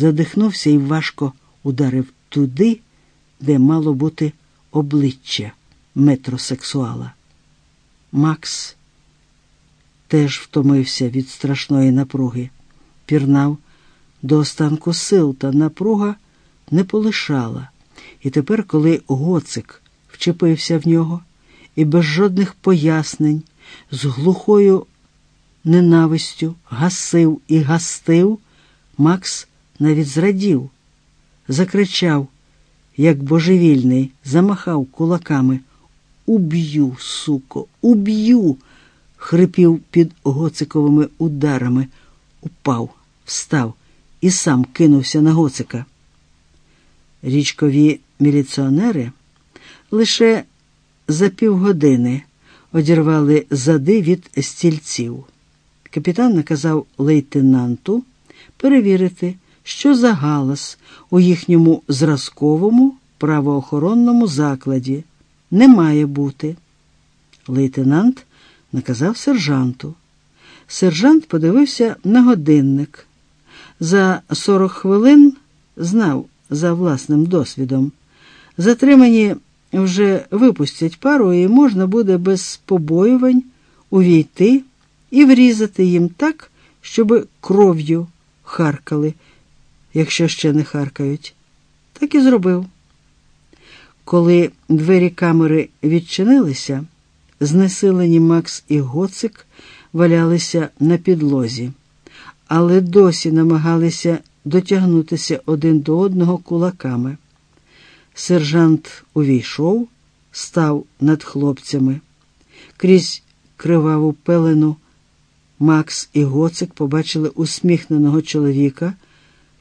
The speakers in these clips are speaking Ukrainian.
задихнувся і важко ударив туди, де мало бути обличчя метросексуала. Макс теж втомився від страшної напруги, пірнав до останку сил, та напруга не полишала. І тепер, коли гоцик вчепився в нього і без жодних пояснень, з глухою ненавистю гасив і гастив, Макс навіть зрадів, закричав, як божевільний, замахав кулаками. Уб'ю, суко, уб'ю, хрипів під гоциковими ударами, упав, встав і сам кинувся на гоцика. Річкові міліціонери лише за півгодини одірвали зади від стільців. Капітан наказав лейтенанту перевірити, що за галас у їхньому зразковому правоохоронному закладі не має бути. Лейтенант наказав сержанту. Сержант подивився на годинник. За 40 хвилин знав за власним досвідом. Затримані вже випустять пару, і можна буде без побоювань увійти і врізати їм так, щоб кров'ю харкали, якщо ще не харкають. Так і зробив. Коли двері камери відчинилися, знесилені Макс і Гоцик валялися на підлозі, але досі намагалися дотягнутися один до одного кулаками. Сержант увійшов, став над хлопцями. Крізь криваву пелену Макс і Гоцик побачили усміхненого чоловіка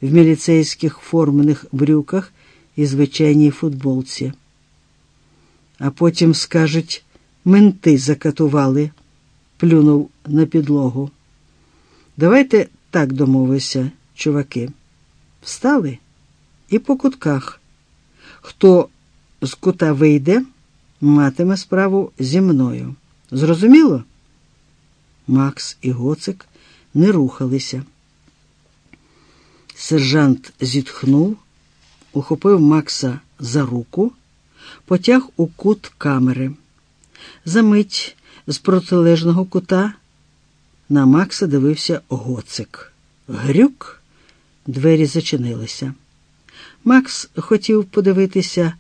в міліцейських формених брюках і звичайній футболці. А потім скажуть, менти закатували, плюнув на підлогу. Давайте так домовися, чуваки. Встали і по кутках. Хто з кута вийде, матиме справу зі мною. Зрозуміло? Макс і Гоцик не рухалися. Сержант зітхнув, ухопив Макса за руку, потяг у кут камери. Замить з протилежного кута на Макса дивився гоцик. Грюк, двері зачинилися. Макс хотів подивитися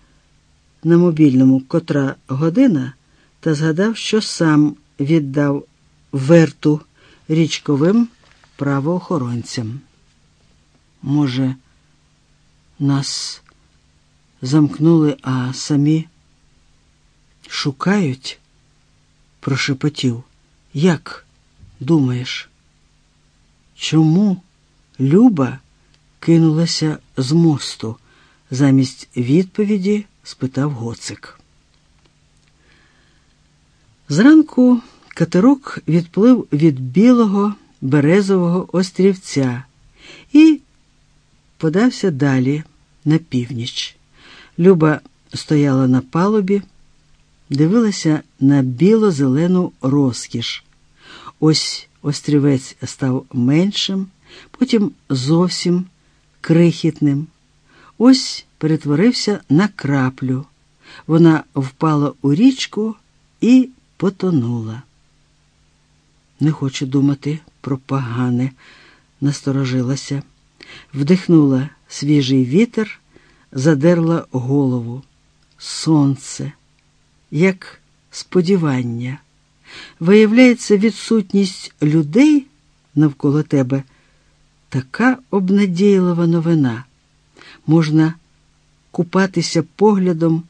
на мобільному котра година та згадав, що сам віддав верту річковим правоохоронцям. Може, нас замкнули, а самі шукають? прошепотів. Як думаєш? Чому Люба кинулася з мосту? Замість відповіді спитав гоцик. Зранку катерок відплив від білого березового острівця і подався далі на північ. Люба стояла на палубі, дивилася на біло-зелену розкіш. Ось острівець став меншим, потім зовсім крихітним. Ось перетворився на краплю. Вона впала у річку і потонула. Не хочу думати про погане, насторожилася, вдихнула свіжий вітер, задерла голову. Сонце, як сподівання. Виявляється, відсутність людей навколо тебе така обнадійлива новина. Можна купатися поглядом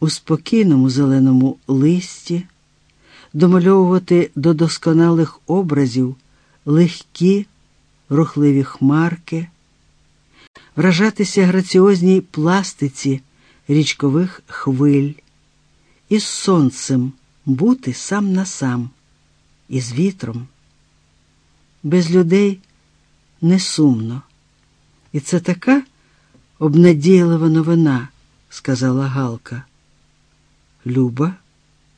у спокійному зеленому листі, домальовувати до досконалих образів легкі, рухливі хмарки, вражатися граціозній пластиці річкових хвиль, із сонцем бути сам на сам, із вітром. Без людей не сумно. І це така обнадійлива новина, сказала Галка. Люба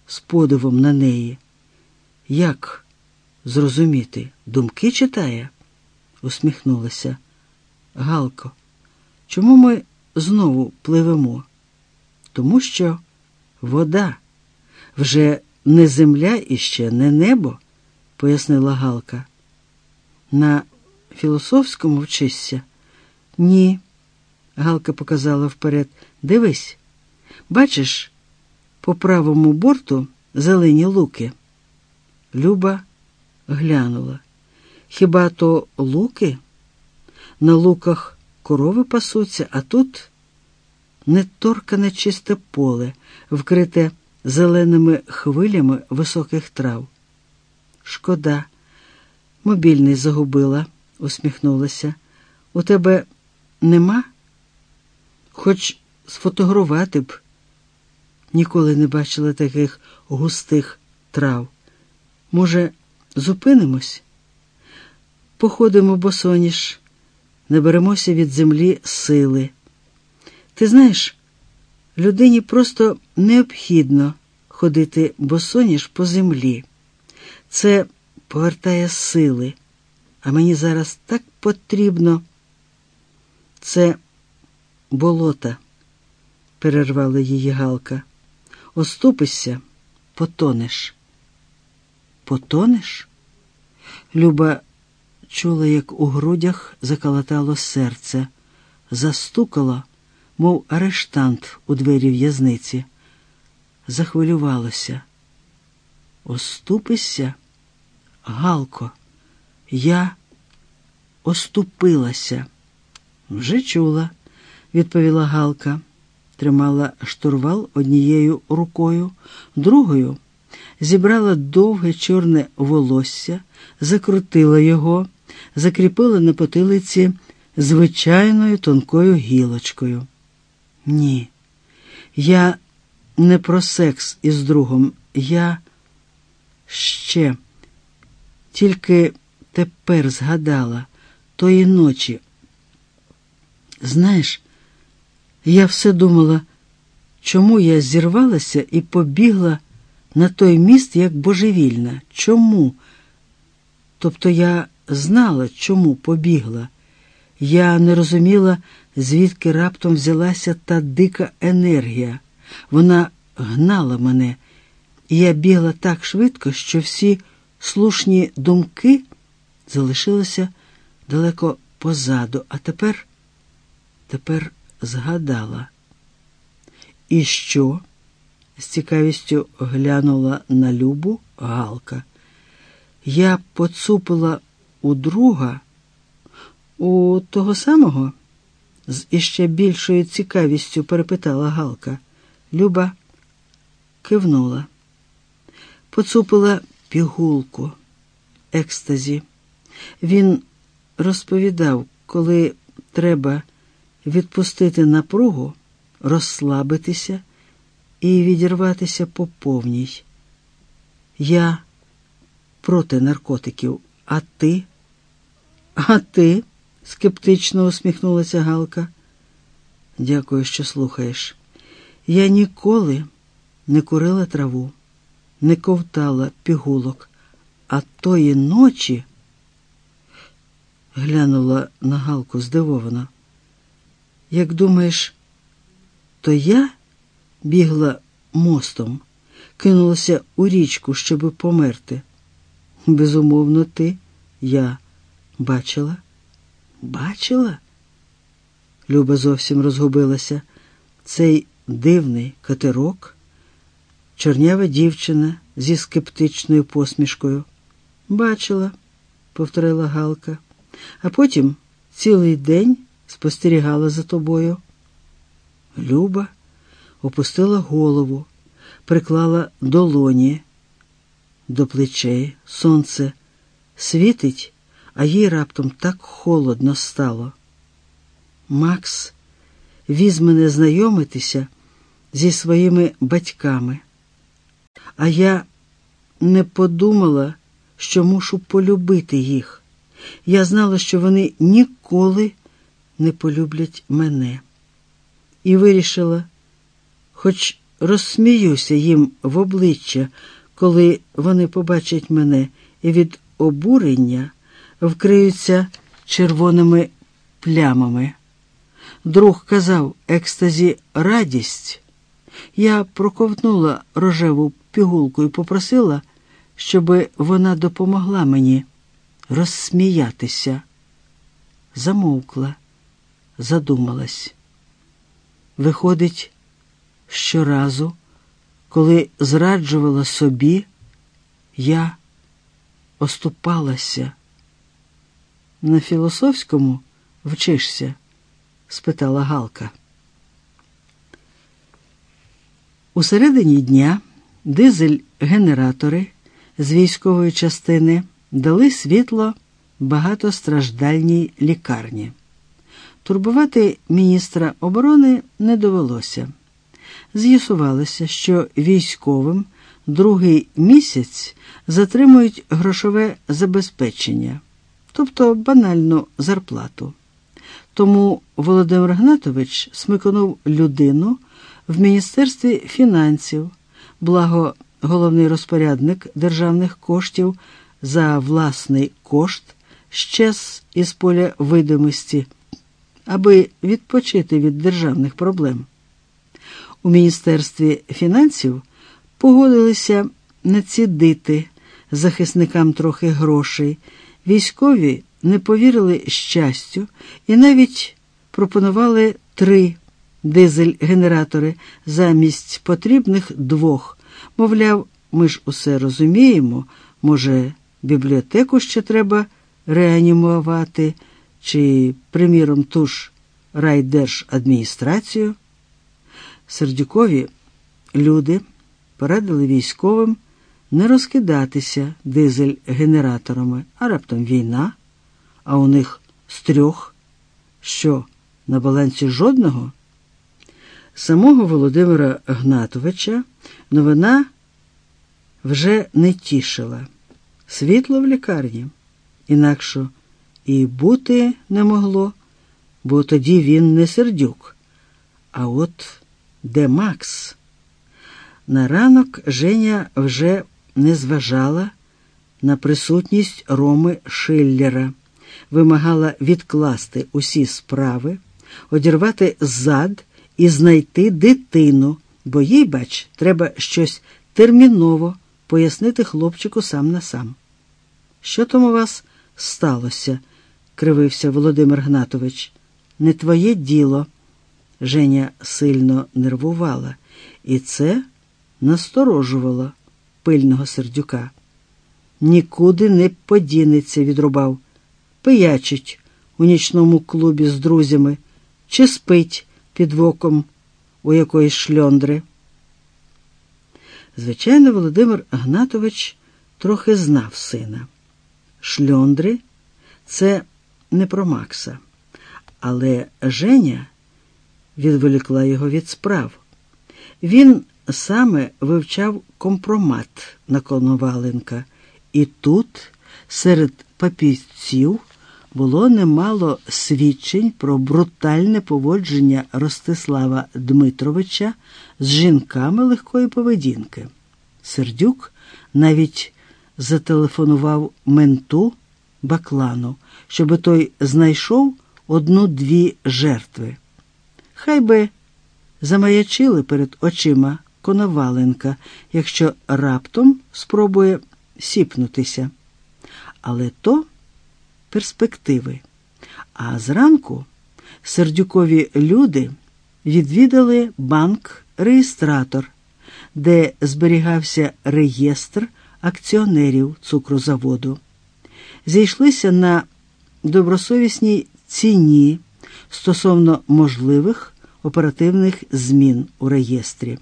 з подивом на неї. Як зрозуміти, думки читає? усміхнулася. Галко, чому ми знову пливемо? Тому що вода вже не земля і ще не небо, пояснила Галка. На філософському вчишся? Ні. Галка показала вперед. Дивись, бачиш, по правому борту зелені луки. Люба глянула. Хіба то луки? На луках корови пасуться, а тут неторкане чисте поле, вкрите зеленими хвилями високих трав. Шкода, мобільний загубила, усміхнулася. У тебе нема? Хоч сфотографувати б. Ніколи не бачила таких густих трав. Може, зупинимось? Походимо босоніж, наберемося від землі сили. Ти знаєш, людині просто необхідно ходити босоніж по землі. Це повертає сили, а мені зараз так потрібно. Це болота, перервала її Галка. Оступишся, потонеш. Потонеш? Люба чула, як у грудях заколотало серце, застукало, мов арештант у двері в'язниці. Захвилювалося. Оступишся, Галко, я оступилася. Вже чула, відповіла Галка, тримала штурвал однією рукою, другою зібрала довге чорне волосся, закрутила його, закріпила на потилиці звичайною тонкою гілочкою. Ні, я не про секс із другом, я ще тільки тепер згадала тої ночі. Знаєш, я все думала, чому я зірвалася і побігла на той міст як божевільна. Чому? Тобто я знала, чому побігла. Я не розуміла, звідки раптом взялася та дика енергія. Вона гнала мене, і я бігла так швидко, що всі слушні думки залишилися далеко позаду, а тепер, тепер згадала. І що? з цікавістю глянула на Любу Галка. Я поцупила у друга, у того самого? з іще більшою цікавістю перепитала Галка. Люба кивнула, поцупила пігулку, екстазі. Він розповідав, коли треба відпустити напругу, розслабитися і відірватися по повній. Я проти наркотиків, а ти? А ти? скептично усміхнулася Галка. Дякую, що слухаєш. Я ніколи не курила траву, не ковтала пігулок, а тої ночі глянула на Галку здивовано. Як думаєш, то я бігла мостом, кинулася у річку, щоби померти. Безумовно, ти, я бачила? Бачила? Люба зовсім розгубилася. Цей дивний катерок, чорнява дівчина зі скептичною посмішкою. Бачила, повторила Галка, а потім цілий день спостерігала за тобою. Люба опустила голову, приклала долоні до плечей. Сонце світить, а їй раптом так холодно стало. Макс віз мене знайомитися зі своїми батьками, а я не подумала, що мушу полюбити їх. Я знала, що вони ніколи не полюблять мене. І вирішила хоч розсміюся їм в обличчя, коли вони побачать мене і від обурення вкриються червоними плямами. Друг казав екстазі радість. Я проковтнула рожеву пігулку і попросила, щоб вона допомогла мені розсміятися. Замовкла, задумалась. Виходить, щоразу, коли зраджувала собі, я оступалася. На філософському вчишся? спитала Галка. У середині дня дизель-генератори з військової частини дали світло багатостраждальній лікарні. Турбувати міністра оборони не довелося. З'ясувалося, що військовим другий місяць затримують грошове забезпечення, тобто банальну зарплату. Тому Володимир Гнатович смикнув людину в Міністерстві фінансів, благо головний розпорядник державних коштів за власний кошт щез із поля видимості, аби відпочити від державних проблем. У Міністерстві фінансів погодилися націдити захисникам трохи грошей, військові не повірили щастю і навіть пропонували три дизель-генератори замість потрібних двох. Мовляв, ми ж усе розуміємо, може, бібліотеку ще треба реанімувати, чи, приміром, ту ж райдержадміністрацію. Сердюкові люди порадили військовим не розкидатися дизель-генераторами, а раптом війна, а у них з трьох, що на балансі жодного. Самого Володимира Гнатовича новина вже не тішила. Світло в лікарні, інакше і бути не могло, бо тоді він не сердюк. А от де Макс? На ранок Женя вже не зважала на присутність Роми Шиллера, вимагала відкласти усі справи, одірвати зад і знайти дитину, бо їй, бач, треба щось терміново пояснити хлопчику сам на сам. Що там у вас сталося? кривився Володимир Гнатович. Не твоє діло. Женя сильно нервувала, і це насторожувало пильного сердюка. Нікуди не подінеться, відрубав, пиячить у нічному клубі з друзями чи спить під воком у якоїсь шльондри. Звичайно, Володимир Гнатович трохи знав сина. Шльондри це не про Макса, але Женя відволікла його від справ. Він саме вивчав компромат на Коноваленка, і тут, серед папірців, було немало свідчень про брутальне поводження Ростислава Дмитровича з жінками легкої поведінки. Сердюк навіть зателефонував менту Баклану, щоби той знайшов одну-дві жертви. Хай би замаячили перед очима Коноваленка, якщо раптом спробує сіпнутися. Але то перспективи. А зранку сердюкові люди відвідали банк-реєстратор, де зберігався реєстр акціонерів цукрозаводу. Зійшлися на добросовісній ціні стосовно можливих оперативних змін у реєстрі.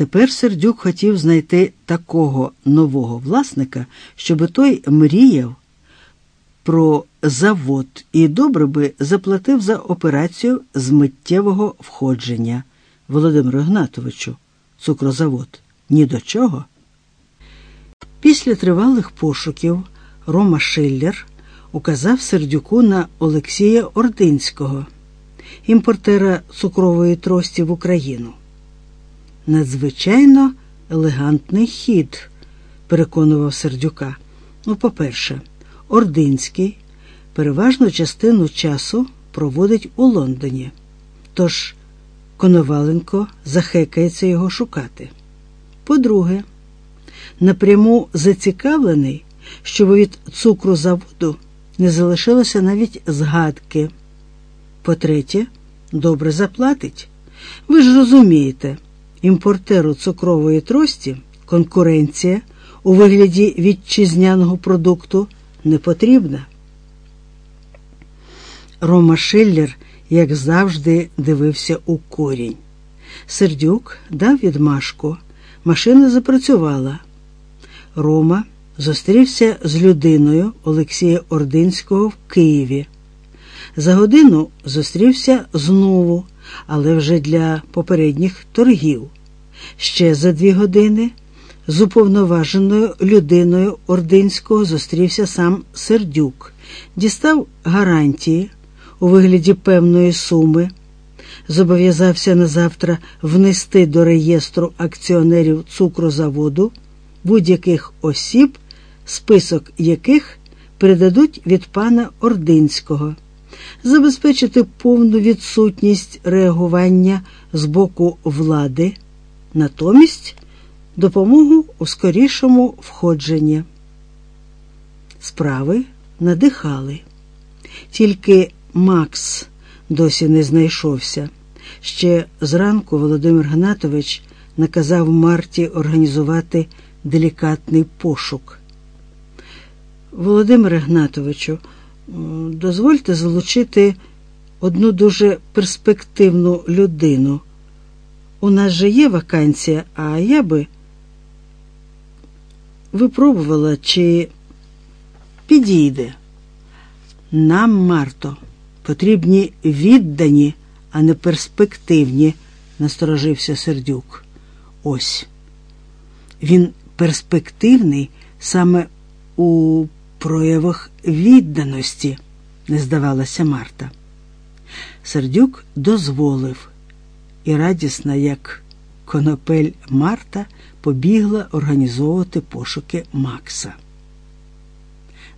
Тепер Сердюк хотів знайти такого нового власника, щоби той мріяв про завод і добре би заплатив за операцію з миттєвого входження Володимиру Гнатовичу, цукрозавод. Ні до чого. Після тривалих пошуків Рома Шиллер указав Сердюку на Олексія Ординського, імпортера цукрової трості в Україну. Надзвичайно елегантний хід, переконував Сердюка. Ну, по-перше, Ординський переважну частину часу проводить у Лондоні. Тож Коноваленко захекається його шукати. По-друге, напряму зацікавлений, щоб від цукру заводу не залишилося навіть згадки. По-третє, добре заплатить. Ви ж розумієте, імпортеру цукрової трості конкуренція у вигляді вітчизняного продукту не потрібна. Рома Шиллер, як завжди, дивився у корінь. Сердюк дав відмашку, машина запрацювала. Рома зустрівся з людиною Олексія Ординського в Києві. За годину зустрівся знову, але вже для попередніх торгів. Ще за дві години з уповноваженою людиною Ординського зустрівся сам Сердюк, дістав гарантії у вигляді певної суми, зобов'язався на завтра внести до реєстру акціонерів цукрозаводу будь-яких осіб, список яких передадуть від пана Ординського, забезпечити повну відсутність реагування з боку влади, натомість допомогу у скорішому входженні. Справи надихали. Тільки Макс досі не знайшовся. Ще зранку Володимир Гнатович наказав Марті організувати делікатний пошук. Володимире Гнатовичу, дозвольте залучити одну дуже перспективну людину. У нас же є вакансія, а я би випробувала, чи підійде. Нам, Марто, потрібні віддані, а не перспективні, насторожився Сердюк. Ось. Він перспективний саме у проявах відданості, не здавалася Марта. Сердюк дозволив, і радісна, як конопель Марта, побігла організовувати пошуки Макса.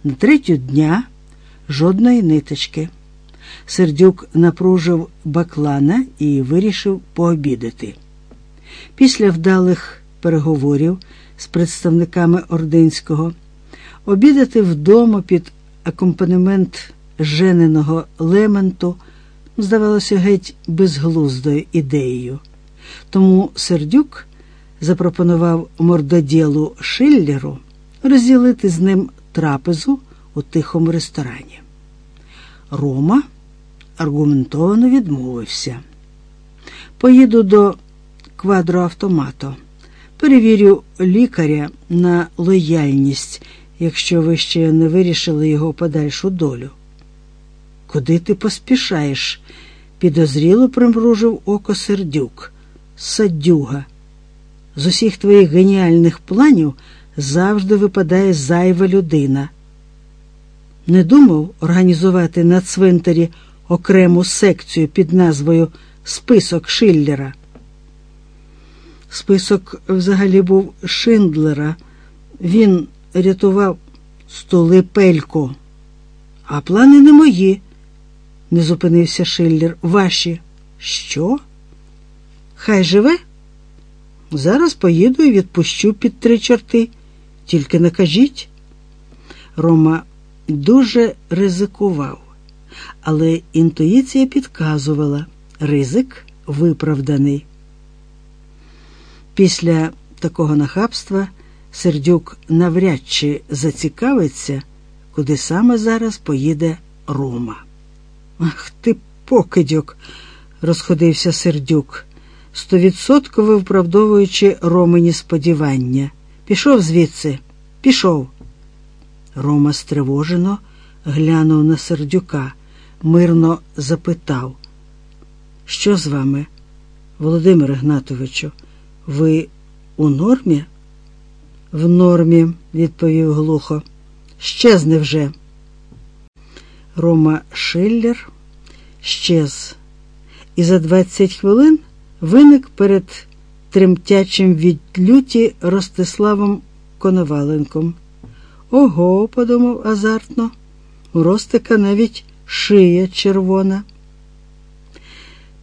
На третю дня жодної ниточки. Сердюк напружив баклана і вирішив пообідати. Після вдалих переговорів з представниками Ординського обідати вдома під акомпанемент жененого лементу здавалося геть безглуздою ідеєю. Тому Сердюк запропонував мордоділу Шиллеру розділити з ним трапезу у тихому ресторані. Рома аргументовано відмовився. Поїду до квадроавтомату. Перевірю лікаря на лояльність, якщо ви ще не вирішили його подальшу долю. Куди ти поспішаєш? підозріло примружив око сердюк. Садюга. З усіх твоїх геніальних планів завжди випадає зайва людина. Не думав організувати на цвинтарі окрему секцію під назвою Список Шиллера. Список взагалі був Шиндлера. Він рятував столипельку. А плани не мої, не зупинився Шиллер. Ваші. Що? Хай живе? Зараз поїду і відпущу під три чорти. Тільки накажіть. Рома дуже ризикував, але інтуїція підказувала ризик виправданий. Після такого нахабства Сердюк навряд чи зацікавиться, куди саме зараз поїде Рома. Ах ти, покидьок, розходився Сердюк, стовідсотково виправдовуючи Ромині сподівання. Пішов звідси, пішов. Рома стривожено глянув на сердюка, мирно запитав, що з вами, Володимире Гнатовичу, ви у нормі? В нормі, відповів глухо. Щезне вже. Рома Шиллер щез, і за двадцять хвилин виник перед тремтячим від люті Ростиславом Коноваленком. Ого, подумав азартно, у Ростика навіть шия червона.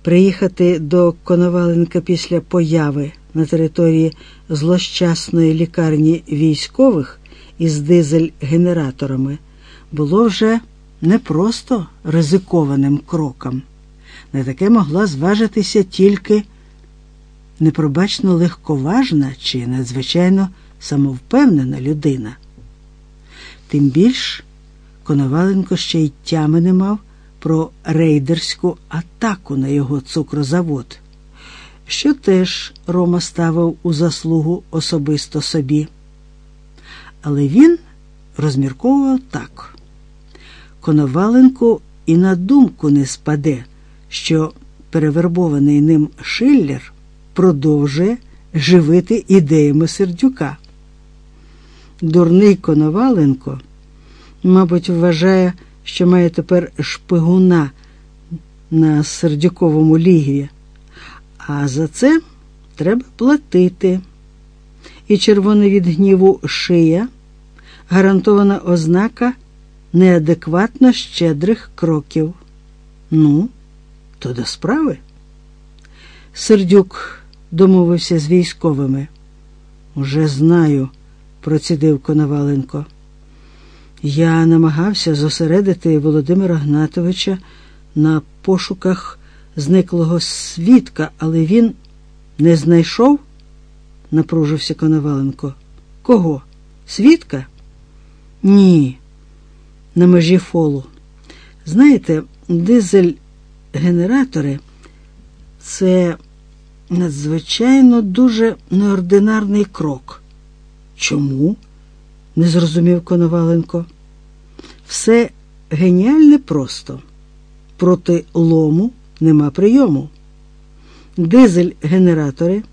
Приїхати до Коноваленка після появи на території злощасної лікарні військових із дизель-генераторами було вже не просто ризикованим кроком. На таке могла зважитися тільки непробачно легковажна чи надзвичайно самовпевнена людина. Тим більш Коноваленко ще й тями не мав про рейдерську атаку на його цукрозавод, що теж Рома ставив у заслугу особисто собі. Але він розмірковував так. Коноваленку і на думку не спаде, що перевербований ним Шиллер продовжує живити ідеями сердюка. Дурний Коноваленко, мабуть, вважає, що має тепер шпигуна на сердюковому лігві, а за це треба платити. І червона від гніву шия гарантована ознака неадекватно щедрих кроків. Ну, то до справи. Сердюк домовився з військовими. Уже знаю, процідив Коноваленко. Я намагався зосередити Володимира Гнатовича на пошуках зниклого свідка, але він не знайшов, напружився Коноваленко. Кого? Свідка? Ні, на межі фолу. Знаєте, дизель-генератори це надзвичайно дуже неординарний крок. Чому? не зрозумів Коноваленко. Все геніальне просто. Проти лому нема прийому. Дизель-генератори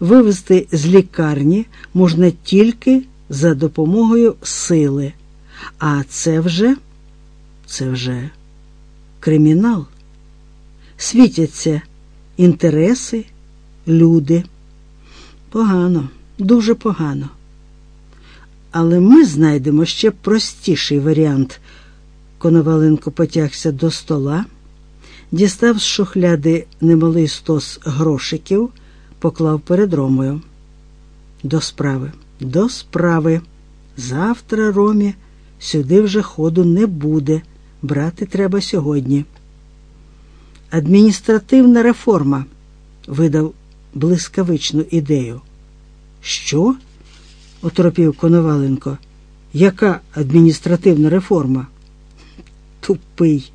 вивезти з лікарні можна тільки за допомогою сили. А це вже, це вже кримінал. Світяться інтереси, люди. Погано, дуже погано. Але ми знайдемо ще простіший варіант. Коноваленко потягся до стола, дістав з шухляди немалий стос грошиків, поклав перед Ромою. До справи, до справи. Завтра, Ромі, сюди вже ходу не буде. Брати треба сьогодні. Адміністративна реформа видав блискавичну ідею. Що? оторопів Коноваленко. Яка адміністративна реформа? Тупий.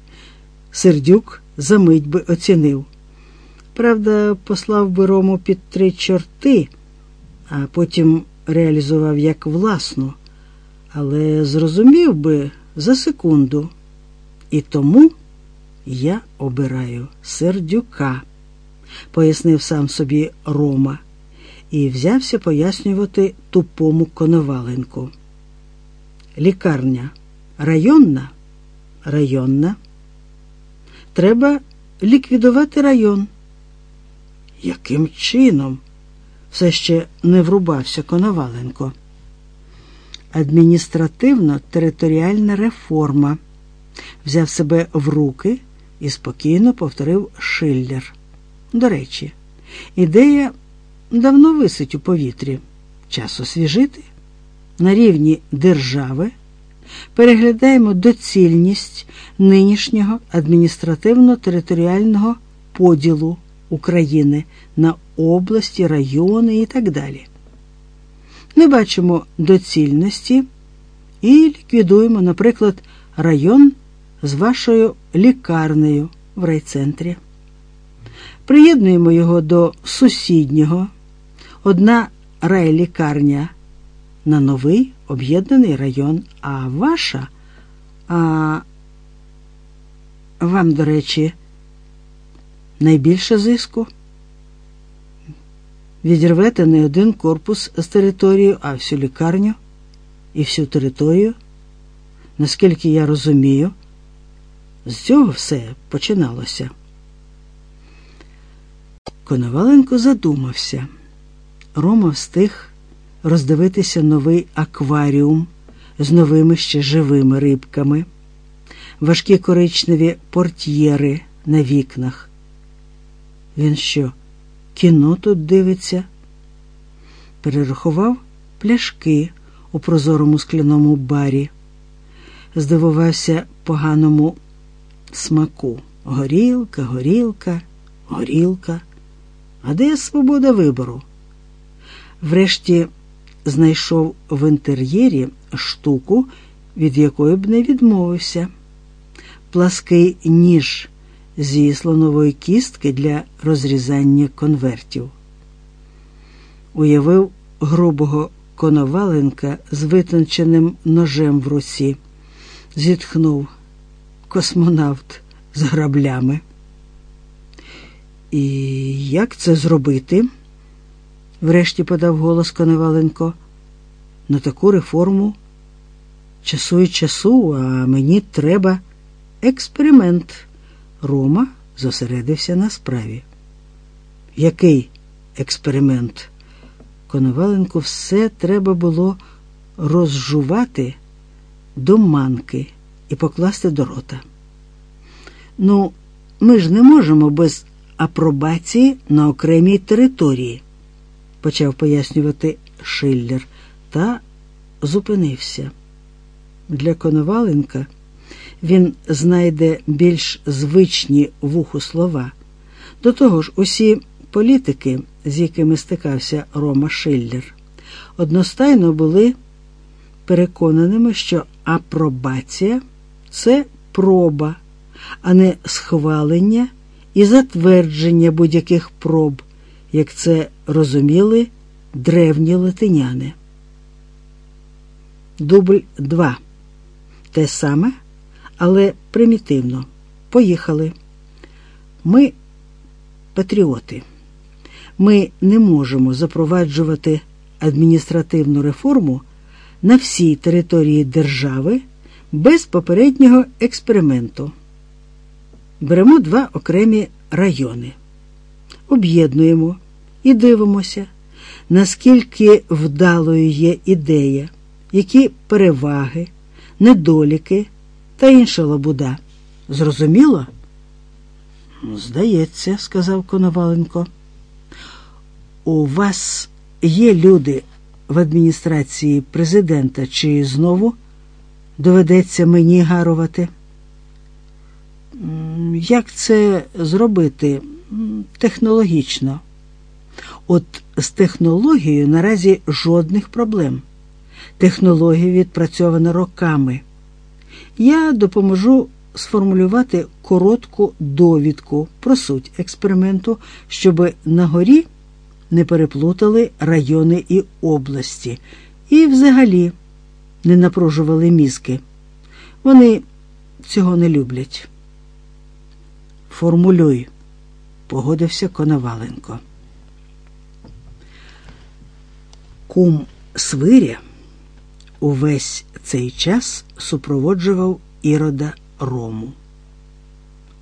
Сердюк за мить би оцінив. Правда, послав би Рому під три чорти, а потім реалізував як власну, але зрозумів би за секунду. І тому я обираю сердюка, пояснив сам собі Рома і взявся пояснювати тупому Коноваленку. Лікарня районна? Районна. Треба ліквідувати район. Яким чином? Все ще не врубався Коноваленко. Адміністративно-територіальна реформа взяв себе в руки і спокійно повторив Шиллер. До речі, ідея давно висить у повітрі. Час освіжити. На рівні держави переглядаємо доцільність нинішнього адміністративно-територіального поділу України на області, райони і так далі. Не бачимо доцільності і ліквідуємо, наприклад, район з вашою лікарнею в райцентрі. Приєднуємо його до сусіднього одна райлікарня на новий об'єднаний район, а ваша, а вам, до речі, найбільше зиску. Відірвете не один корпус з території, а всю лікарню і всю територію. Наскільки я розумію, з цього все починалося. Коноваленко задумався. Рома встиг роздивитися новий акваріум з новими ще живими рибками. важкі коричневі портьєри на вікнах. Він що, кіно тут дивиться? Перерахував пляшки у прозорому скляному барі, здивувався поганому смаку. Горілка, горілка, горілка. А де свобода вибору? Врешті знайшов в інтер'єрі штуку, від якої б не відмовився. Плаский ніж зі слонової кістки для розрізання конвертів. Уявив грубого коноваленка з витонченим ножем в руці, зітхнув космонавт з граблями. І як це зробити? Врешті подав голос Коноваленко. На таку реформу часу і часу, а мені треба експеримент. Рома зосередився на справі. Який експеримент? Коноваленку все треба було розжувати до манки і покласти до рота. Ну, ми ж не можемо без апробації на окремій території, почав пояснювати Шиллер та зупинився. Для Коноваленка він знайде більш звичні вуху слова. До того ж, усі політики, з якими стикався Рома Шиллер, одностайно були переконаними, що апробація це проба, а не схвалення і затвердження будь-яких проб, як це розуміли древні латиняни. Дубль 2. Те саме, але примітивно. Поїхали. Ми патріоти. Ми не можемо запроваджувати адміністративну реформу на всій території держави без попереднього експерименту. Беремо два окремі райони, об'єднуємо і дивимося, наскільки вдалою є ідея, які переваги, недоліки та інша лабуда. Зрозуміло? Здається, сказав Коноваленко. У вас є люди в адміністрації президента, чи знову доведеться мені гарувати? Як це зробити технологічно? От з технологією наразі жодних проблем. Технологія відпрацьована роками. Я допоможу сформулювати коротку довідку про суть експерименту, щоб на горі не переплутали райони і області, і взагалі не напружували мізки. Вони цього не люблять. Формулюй, погодився Коноваленко. Кум Свиря увесь цей час супроводжував ірода Рому.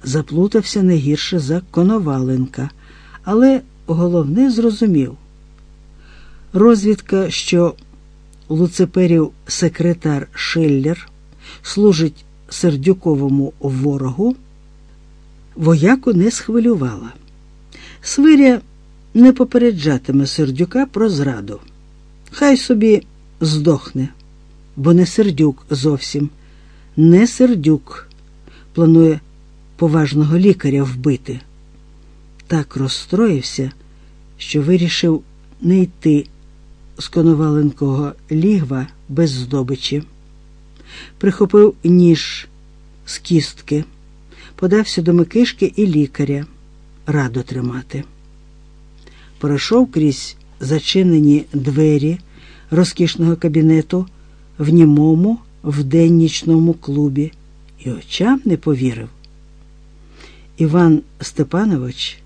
Заплутався не гірше за Коноваленка, але головне зрозумів. Розвідка, що Луцеперів секретар Шиллер служить сердюковому ворогу, вояку не схвилювала. Свиря не попереджатиме сердюка про зраду. Хай собі здохне, бо не сердюк зовсім, не сердюк планує поважного лікаря вбити. Так розстроївся, що вирішив не йти з коноваленкого лігва без здобичі. Прихопив ніж з кістки, подався до Микишки і лікаря раду тримати. Пройшов крізь зачинені двері розкішного кабінету в німому вденнічному клубі і очам не повірив. Іван Степанович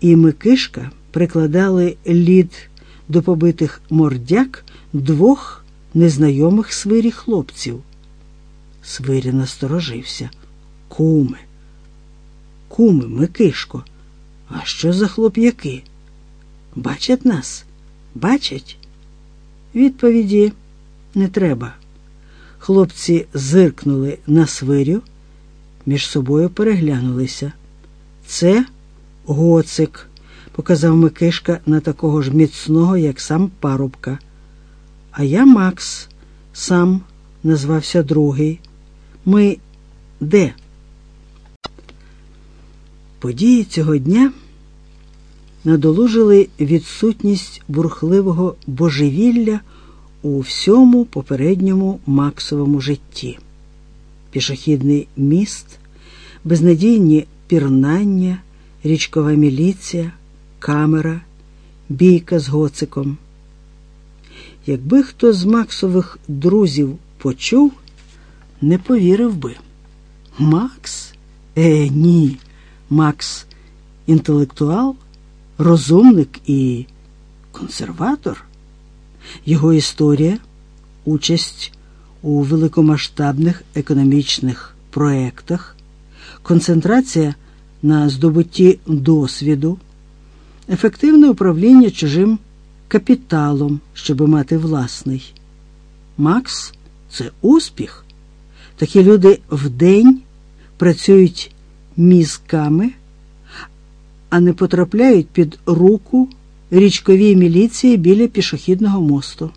і Микишка прикладали лід до побитих мордяк двох незнайомих свирі хлопців. Свиря насторожився. Куми, куми, Микишко, а що за хлоп'яки? Бачать нас? Бачать? Відповіді не треба. Хлопці зиркнули на свирю між собою переглянулися. Це гоцик, показав Микишка на такого ж міцного, як сам парубка. А я Макс, сам назвався другий. Ми де? Події цього дня надолужили відсутність бурхливого божевілля у всьому попередньому Максовому житті. Пішохідний міст, безнадійні пірнання, річкова міліція, камера, бійка з гоциком. Якби хто з Максових друзів почув, не повірив би. Макс? Е, ні. Макс інтелектуал, розумник і консерватор. Його історія, участь у великомасштабних економічних проєктах, концентрація на здобутті досвіду, ефективне управління чужим капіталом, щоб мати власний. Макс це успіх. Такі люди вдень працюють мізками, а не потрапляють під руку річковій міліції біля пішохідного мосту.